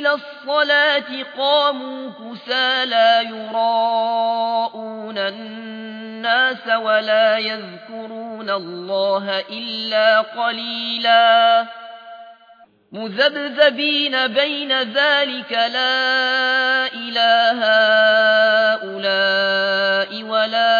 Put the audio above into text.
إلى الصلاة قاموا كسى لا يراءون الناس ولا يذكرون الله إلا قليلا. مذبذبين بين ذلك لا إله هؤلاء ولا